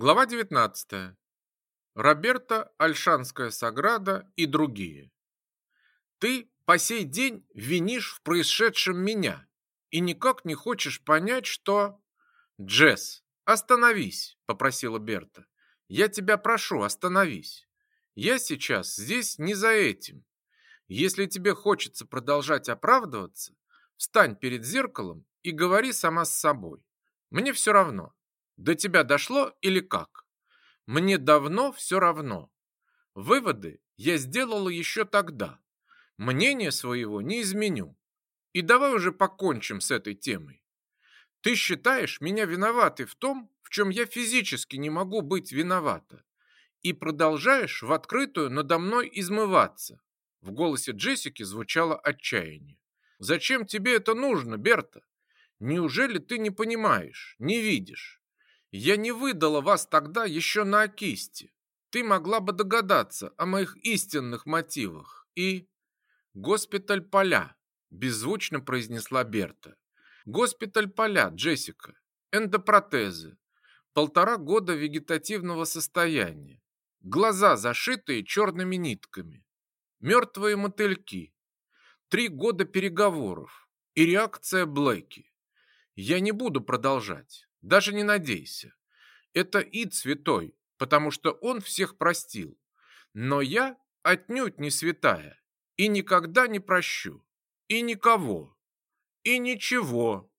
Глава 19. Роберто, Альшанская Саграда и другие. Ты по сей день винишь в происшедшем меня и никак не хочешь понять, что... Джесс, остановись, попросила Берта. Я тебя прошу, остановись. Я сейчас здесь не за этим. Если тебе хочется продолжать оправдываться, встань перед зеркалом и говори сама с собой. Мне все равно. До тебя дошло или как? Мне давно все равно. Выводы я сделала еще тогда. Мнение своего не изменю. И давай уже покончим с этой темой. Ты считаешь меня виноватой в том, в чем я физически не могу быть виновата. И продолжаешь в открытую надо мной измываться. В голосе Джессики звучало отчаяние. Зачем тебе это нужно, Берта? Неужели ты не понимаешь, не видишь? Я не выдала вас тогда еще на окисте. Ты могла бы догадаться о моих истинных мотивах. И... Госпиталь Поля, беззвучно произнесла Берта. Госпиталь Поля, Джессика. Эндопротезы. Полтора года вегетативного состояния. Глаза зашитые черными нитками. Мертвые мотыльки. Три года переговоров. И реакция Блэки. Я не буду продолжать. Даже не надейся. Это Ид святой, потому что он всех простил. Но я отнюдь не святая и никогда не прощу. И никого. И ничего.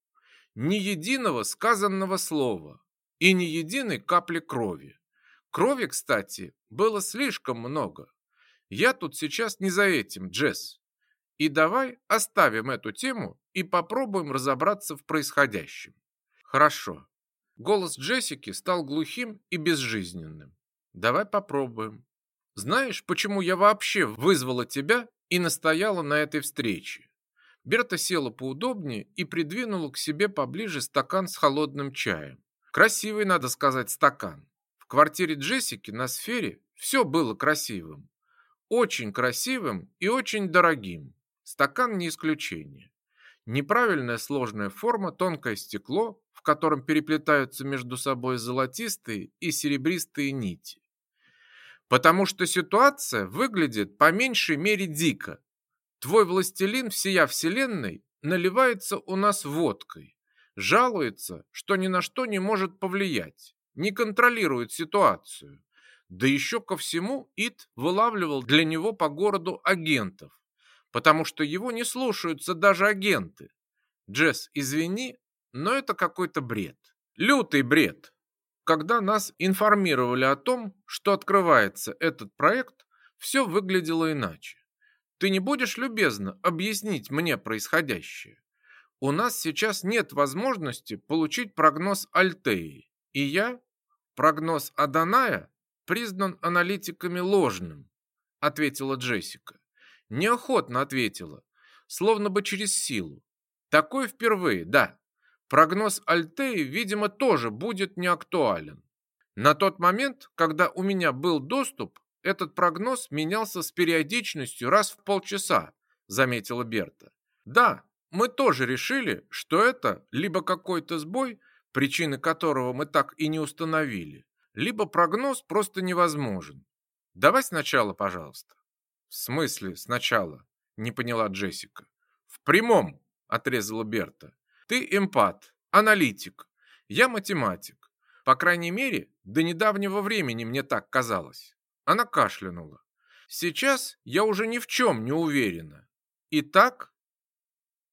Ни единого сказанного слова. И ни единой капли крови. Крови, кстати, было слишком много. Я тут сейчас не за этим, Джесс. И давай оставим эту тему и попробуем разобраться в происходящем. Хорошо. Голос Джессики стал глухим и безжизненным. Давай попробуем. Знаешь, почему я вообще вызвала тебя и настояла на этой встрече? Берта села поудобнее и придвинула к себе поближе стакан с холодным чаем. Красивый, надо сказать, стакан. В квартире Джессики на сфере все было красивым. Очень красивым и очень дорогим. Стакан не исключение. Неправильная сложная форма, тонкое стекло, в котором переплетаются между собой золотистые и серебристые нити. Потому что ситуация выглядит по меньшей мере дико. Твой властелин всея вселенной наливается у нас водкой, жалуется, что ни на что не может повлиять, не контролирует ситуацию. Да еще ко всему Ит вылавливал для него по городу агентов, потому что его не слушаются даже агенты. Джесс, извини, но это какой-то бред. Лютый бред. Когда нас информировали о том, что открывается этот проект, все выглядело иначе. Ты не будешь любезно объяснить мне происходящее? У нас сейчас нет возможности получить прогноз Альтеи, и я, прогноз Аданая, признан аналитиками ложным, ответила Джессика. Неохотно ответила, словно бы через силу. Такое впервые, да прогноз Альтеи, видимо, тоже будет неактуален. На тот момент, когда у меня был доступ, этот прогноз менялся с периодичностью раз в полчаса, заметила Берта. Да, мы тоже решили, что это либо какой-то сбой, причины которого мы так и не установили, либо прогноз просто невозможен. Давай сначала, пожалуйста. В смысле сначала? Не поняла Джессика. В прямом, отрезала Берта. Ты эмпат, аналитик. Я математик. По крайней мере, до недавнего времени мне так казалось. Она кашлянула. Сейчас я уже ни в чем не уверена. Итак,